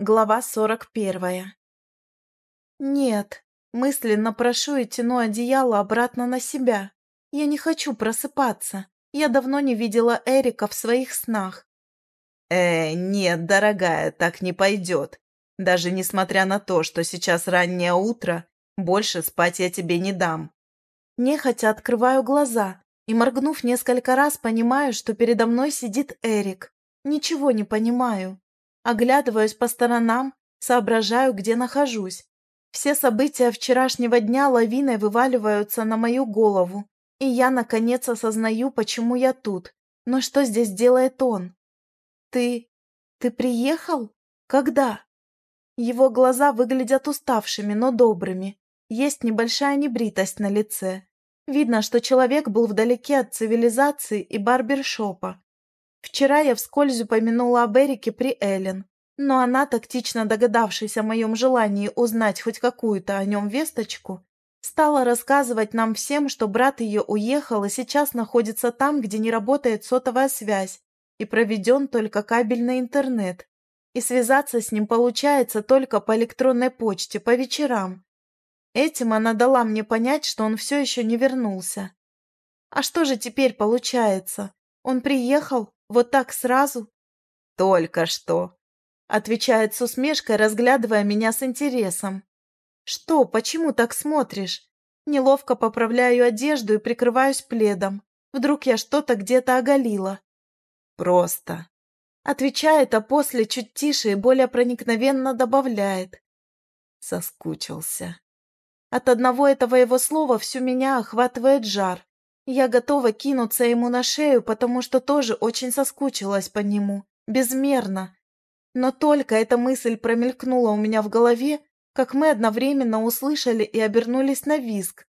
Глава сорок первая. Нет, мысленно прошу и тяну одеяло обратно на себя. Я не хочу просыпаться. Я давно не видела Эрика в своих снах. «Э, нет, дорогая, так не пойдет. Даже несмотря на то, что сейчас раннее утро, больше спать я тебе не дам». Нехотя открываю глаза и, моргнув несколько раз, понимаю, что передо мной сидит Эрик. Ничего не понимаю. Оглядываюсь по сторонам, соображаю, где нахожусь. Все события вчерашнего дня лавиной вываливаются на мою голову, и я, наконец, осознаю, почему я тут. Но что здесь делает он? Ты... ты приехал? Когда? Его глаза выглядят уставшими, но добрыми. Есть небольшая небритость на лице. Видно, что человек был вдалеке от цивилизации и барбершопа. Вчера я вскользь упомянула об Эрике при Эллен, но она, тактично догадавшись о моем желании узнать хоть какую-то о нем весточку, стала рассказывать нам всем, что брат ее уехал и сейчас находится там, где не работает сотовая связь и проведен только кабельный интернет. И связаться с ним получается только по электронной почте, по вечерам. Этим она дала мне понять, что он все еще не вернулся. А что же теперь получается? Он приехал, вот так сразу? Только что. Отвечает с усмешкой, разглядывая меня с интересом. Что, почему так смотришь? Неловко поправляю одежду и прикрываюсь пледом. Вдруг я что-то где-то оголила. Просто. Отвечает, а после чуть тише и более проникновенно добавляет. Соскучился. От одного этого его слова всю меня охватывает жар. Я готова кинуться ему на шею, потому что тоже очень соскучилась по нему. Безмерно. Но только эта мысль промелькнула у меня в голове, как мы одновременно услышали и обернулись на визг.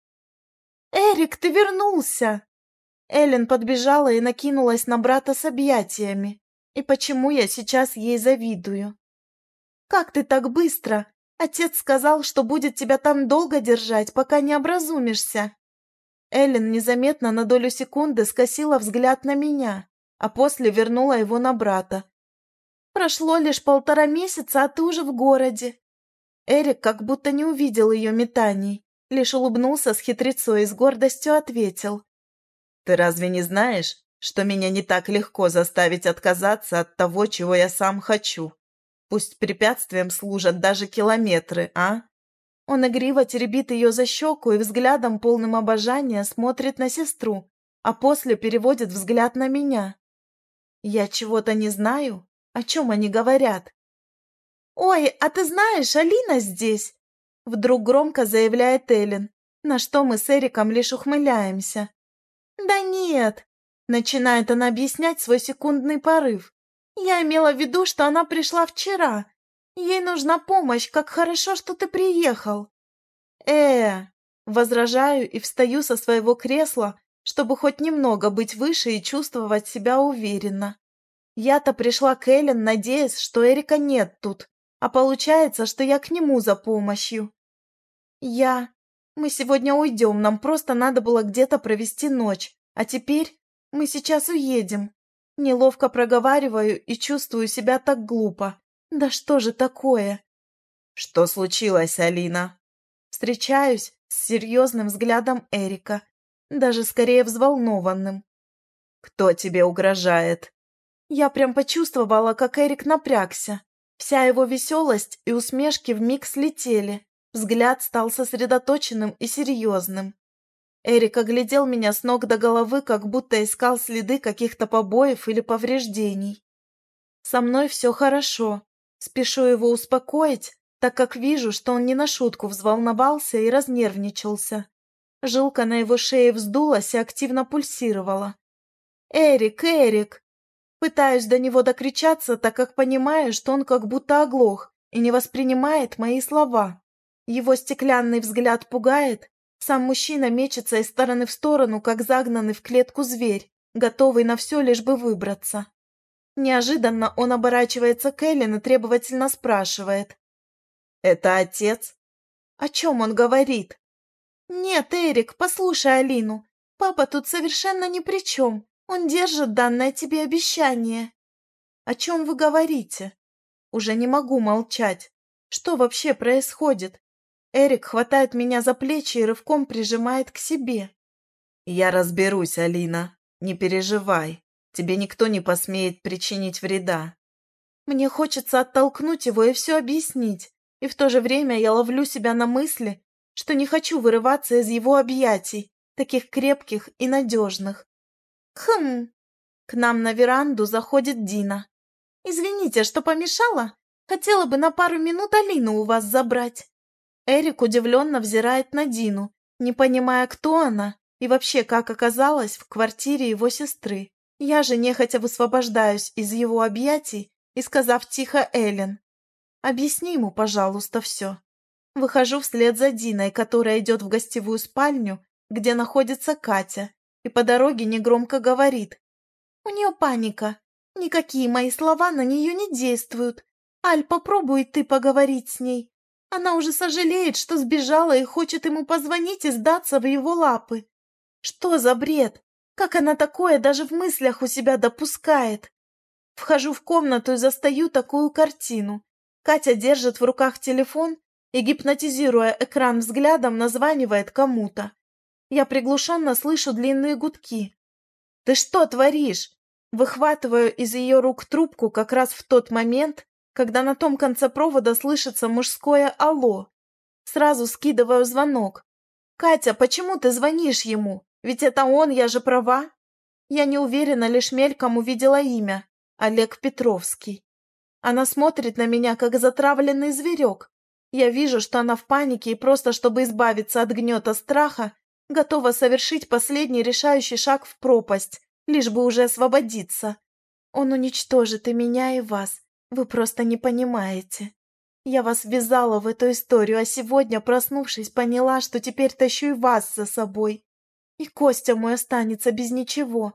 «Эрик, ты вернулся!» Эллен подбежала и накинулась на брата с объятиями. И почему я сейчас ей завидую? «Как ты так быстро? Отец сказал, что будет тебя там долго держать, пока не образумишься». Эллен незаметно на долю секунды скосила взгляд на меня, а после вернула его на брата. «Прошло лишь полтора месяца, а ты уже в городе». Эрик как будто не увидел ее метаний, лишь улыбнулся с хитрецой и с гордостью ответил. «Ты разве не знаешь, что меня не так легко заставить отказаться от того, чего я сам хочу? Пусть препятствием служат даже километры, а?» Он игриво теребит ее за щеку и взглядом, полным обожания, смотрит на сестру, а после переводит взгляд на меня. Я чего-то не знаю? О чем они говорят? «Ой, а ты знаешь, Алина здесь!» Вдруг громко заявляет Эллен, на что мы с Эриком лишь ухмыляемся. «Да нет!» Начинает она объяснять свой секундный порыв. «Я имела в виду, что она пришла вчера, Ей нужна помощь, как хорошо, что ты приехал. Э, возражаю и встаю со своего кресла, чтобы хоть немного быть выше и чувствовать себя уверенно. Я-то пришла к Эллен, надеясь, что Эрика нет тут, а получается, что я к нему за помощью. Я... Мы сегодня уйдем, нам просто надо было где-то провести ночь, а теперь мы сейчас уедем. Неловко проговариваю и чувствую себя так глупо. Да что же такое? Что случилось, Алина? Встречаюсь с серьезным взглядом Эрика, даже скорее взволнованным. Кто тебе угрожает? Я прям почувствовала, как Эрик напрягся. Вся его веселость и усмешки вмиг слетели. Взгляд стал сосредоточенным и серьезным. Эрик оглядел меня с ног до головы, как будто искал следы каких-то побоев или повреждений. Со мной все хорошо, Спешу его успокоить, так как вижу, что он не на шутку взволновался и разнервничался. Жилка на его шее вздулась и активно пульсировала. «Эрик, Эрик!» Пытаюсь до него докричаться, так как понимаю, что он как будто оглох и не воспринимает мои слова. Его стеклянный взгляд пугает, сам мужчина мечется из стороны в сторону, как загнанный в клетку зверь, готовый на все, лишь бы выбраться. Неожиданно он оборачивается к Эллен и требовательно спрашивает. «Это отец?» «О чем он говорит?» «Нет, Эрик, послушай Алину. Папа тут совершенно ни при чем. Он держит данное тебе обещание». «О чем вы говорите?» Уже не могу молчать. Что вообще происходит? Эрик хватает меня за плечи и рывком прижимает к себе. «Я разберусь, Алина. Не переживай. Тебе никто не посмеет причинить вреда». Мне хочется оттолкнуть его и все объяснить. И в то же время я ловлю себя на мысли, что не хочу вырываться из его объятий, таких крепких и надежных. Хм. К нам на веранду заходит Дина. Извините, что помешала. Хотела бы на пару минут Алину у вас забрать. Эрик удивленно взирает на Дину, не понимая, кто она и вообще как оказалась в квартире его сестры. Я же нехотя высвобождаюсь из его объятий и, сказав тихо Эллен, «Объясни ему, пожалуйста, все». Выхожу вслед за Диной, которая идет в гостевую спальню, где находится Катя, и по дороге негромко говорит. «У нее паника. Никакие мои слова на нее не действуют. Аль, попробуй ты поговорить с ней. Она уже сожалеет, что сбежала и хочет ему позвонить и сдаться в его лапы. Что за бред? Как она такое даже в мыслях у себя допускает? Вхожу в комнату и застаю такую картину. Катя держит в руках телефон и, гипнотизируя экран взглядом, названивает кому-то. Я приглушенно слышу длинные гудки. «Ты что творишь?» Выхватываю из ее рук трубку как раз в тот момент, когда на том конце провода слышится мужское «Алло». Сразу скидываю звонок. «Катя, почему ты звонишь ему? Ведь это он, я же права?» Я не уверена, лишь мельком увидела имя. Олег Петровский. Она смотрит на меня, как затравленный зверек, я вижу, что она в панике и просто, чтобы избавиться от гнета страха, готова совершить последний решающий шаг в пропасть, лишь бы уже освободиться. Он уничтожит и меня, и вас. Вы просто не понимаете. Я вас ввязала в эту историю, а сегодня, проснувшись, поняла, что теперь тащу и вас за собой. И Костя мой останется без ничего.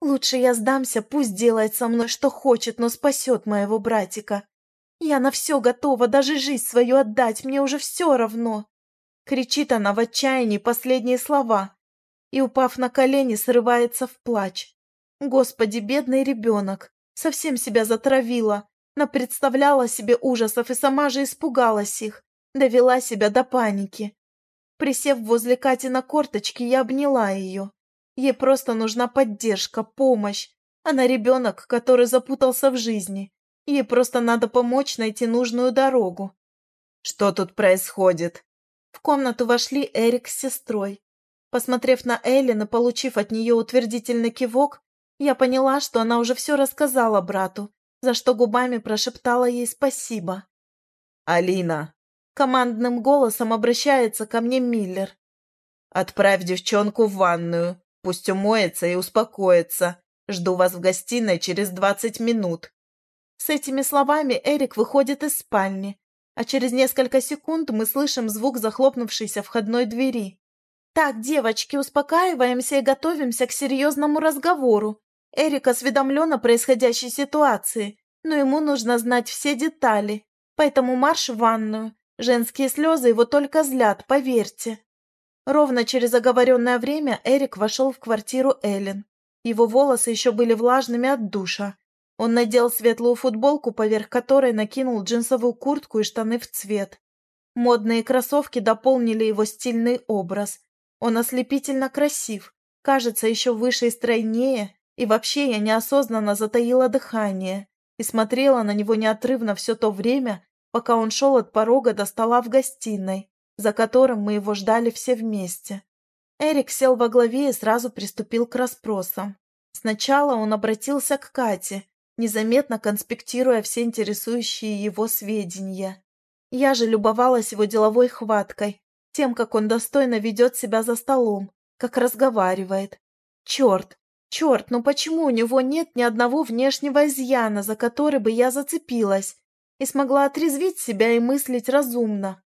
Лучше я сдамся, пусть делает со мной что хочет, но спасет моего братика. «Я на все готова, даже жизнь свою отдать, мне уже все равно!» Кричит она в отчаянии последние слова и, упав на колени, срывается в плач. Господи, бедный ребенок, совсем себя затравила, напредставляла себе ужасов и сама же испугалась их, довела себя до паники. Присев возле Кати на корточки, я обняла ее. Ей просто нужна поддержка, помощь. Она ребенок, который запутался в жизни Ей просто надо помочь найти нужную дорогу. Что тут происходит? В комнату вошли Эрик с сестрой. Посмотрев на Эллен и получив от нее утвердительный кивок, я поняла, что она уже все рассказала брату, за что губами прошептала ей спасибо. «Алина!» Командным голосом обращается ко мне Миллер. «Отправь девчонку в ванную. Пусть умоется и успокоится. Жду вас в гостиной через двадцать минут. С этими словами Эрик выходит из спальни, а через несколько секунд мы слышим звук захлопнувшейся входной двери. «Так, девочки, успокаиваемся и готовимся к серьезному разговору. Эрик осведомлен о происходящей ситуации, но ему нужно знать все детали, поэтому марш в ванную. Женские слезы его только злят, поверьте». Ровно через оговоренное время Эрик вошел в квартиру Эллен. Его волосы еще были влажными от душа, он надел светлую футболку, поверх которой накинул джинсовую куртку и штаны в цвет. Модные кроссовки дополнили его стильный образ. Он ослепительно красив, кажется еще выше и стройнее, и вообще я неосознанно затаила дыхание и смотрела на него неотрывно все то время, пока он шел от порога до стола в гостиной, за которым мы его ждали все вместе. Эрик сел во главе и сразу приступил к расспросам. Сначала он обратился к Кате, незаметно конспектируя все интересующие его сведения. Я же любовалась его деловой хваткой, тем, как он достойно ведет себя за столом, как разговаривает. Черт, черт, ну почему у него нет ни одного внешнего изъяна, за который бы я зацепилась и смогла отрезвить себя и мыслить разумно?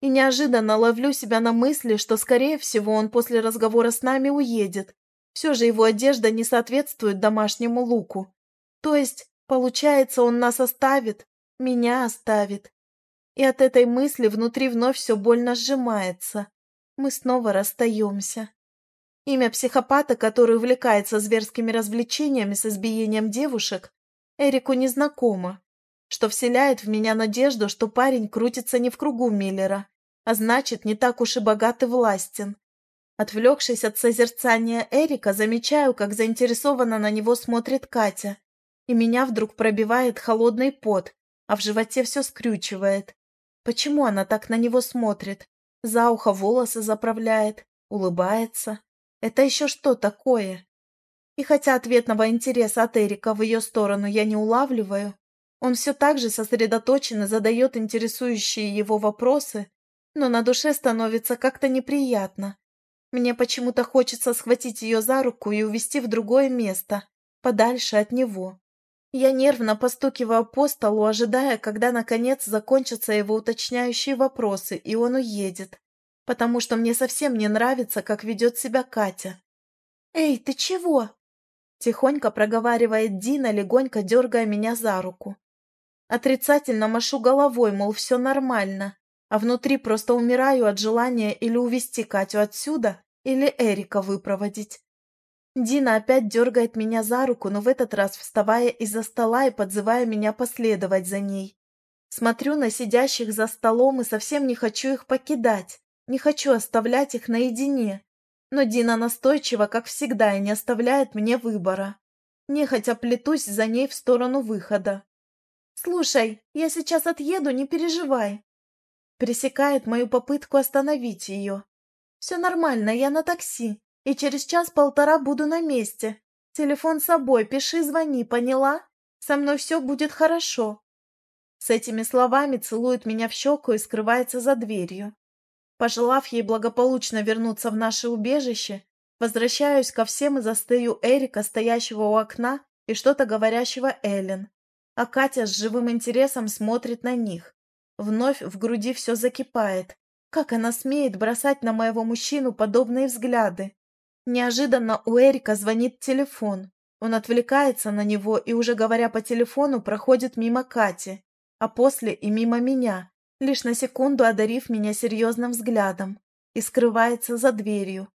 И неожиданно ловлю себя на мысли, что, скорее всего, он после разговора с нами уедет. Все же его одежда не соответствует домашнему луку. То есть, получается, он нас оставит, меня оставит. И от этой мысли внутри вновь все больно сжимается. Мы снова расстаемся. Имя психопата, который увлекается зверскими развлечениями с избиением девушек, Эрику незнакомо. Что вселяет в меня надежду, что парень крутится не в кругу Миллера, а значит, не так уж и богат и властен. Отвлекшись от созерцания Эрика, замечаю, как заинтересованно на него смотрит Катя, и меня вдруг пробивает холодный пот, а в животе все скрючивает. Почему она так на него смотрит? За ухо волосы заправляет, улыбается. Это еще что такое? И хотя ответного интереса от Эрика в ее сторону я не улавливаю, он все так же сосредоточенно задает интересующие его вопросы, но на душе становится как-то неприятно. Мне почему-то хочется схватить ее за руку и увести в другое место, подальше от него. Я нервно постукиваю по столу, ожидая, когда наконец закончатся его уточняющие вопросы, и он уедет, потому что мне совсем не нравится, как ведет себя Катя. «Эй, ты чего?» Тихонько проговаривает Дина, легонько дергая меня за руку. Отрицательно машу головой, мол, все нормально, а внутри просто умираю от желания или увести Катю отсюда, или Эрика выпроводить. Дина опять дергает меня за руку, но в этот раз вставая из-за стола и подзывая меня последовать за ней. Смотрю на сидящих за столом и совсем не хочу их покидать, не хочу оставлять их наедине. Но Дина настойчива, как всегда, и не оставляет мне выбора. Нехотя плетусь за ней в сторону выхода. «Слушай, я сейчас отъеду, не переживай пресекает мою попытку остановить ее. «Все нормально, я на такси, и через час-полтора буду на месте. Телефон с собой, пиши, звони, поняла? Со мной все будет хорошо». С этими словами целует меня в щеку и скрывается за дверью. Пожелав ей благополучно вернуться в наше убежище, возвращаюсь ко всем и застаю Эрика, стоящего у окна, и что-то говорящего Эллен. А Катя с живым интересом смотрит на них. Вновь в груди все закипает. Как она смеет бросать на моего мужчину подобные взгляды? Неожиданно у Эрика звонит телефон. Он отвлекается на него и, уже говоря по телефону, проходит мимо Кати, а после и мимо меня, лишь на секунду одарив меня серьезным взглядом, и скрывается за дверью.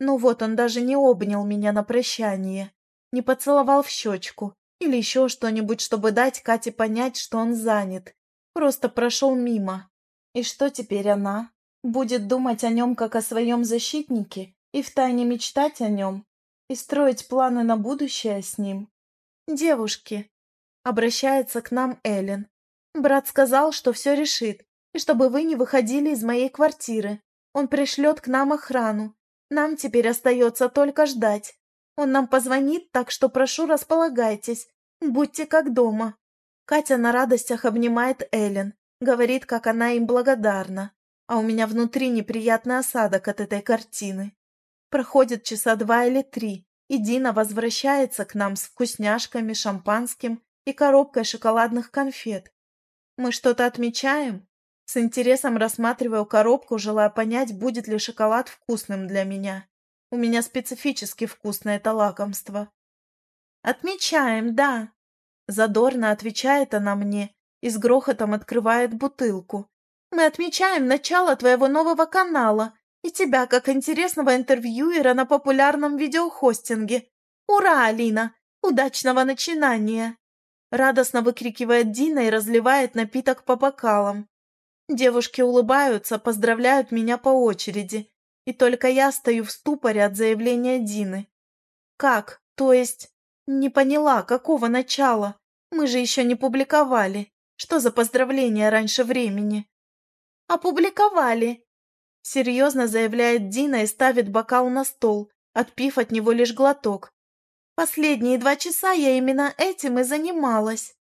Ну вот он даже не обнял меня на прощание, не поцеловал в щечку или еще что-нибудь, чтобы дать Кате понять, что он занят, Просто прошел мимо. И что теперь она? Будет думать о нем как о своем защитнике и втайне мечтать о нем? И строить планы на будущее с ним? Девушки. Обращается к нам Эллен. Брат сказал, что все решит, и чтобы вы не выходили из моей квартиры. Он пришлет к нам охрану. Нам теперь остается только ждать. Он нам позвонит, так что прошу, располагайтесь. Будьте как дома. Катя на радостях обнимает Эллен, говорит, как она им благодарна, а у меня внутри неприятный осадок от этой картины. Проходит часа два или три, и Дина возвращается к нам с вкусняшками, шампанским и коробкой шоколадных конфет. Мы что-то отмечаем? С интересом рассматриваю коробку, желая понять, будет ли шоколад вкусным для меня. У меня специфически вкусное это лакомство. «Отмечаем, да», Задорно отвечает она мне и с грохотом открывает бутылку. «Мы отмечаем начало твоего нового канала и тебя как интересного интервьюера на популярном видеохостинге. Ура, Алина! Удачного начинания!» Радостно выкрикивает Дина и разливает напиток по бокалам. Девушки улыбаются, поздравляют меня по очереди, и только я стою в ступоре от заявления Дины. «Как? То есть...» Не поняла, какого начала? Мы же еще не публиковали. Что за поздравления раньше времени? Опубликовали. Серьезно заявляет Дина и ставит бокал на стол, отпив от него лишь глоток. Последние два часа я именно этим и занималась.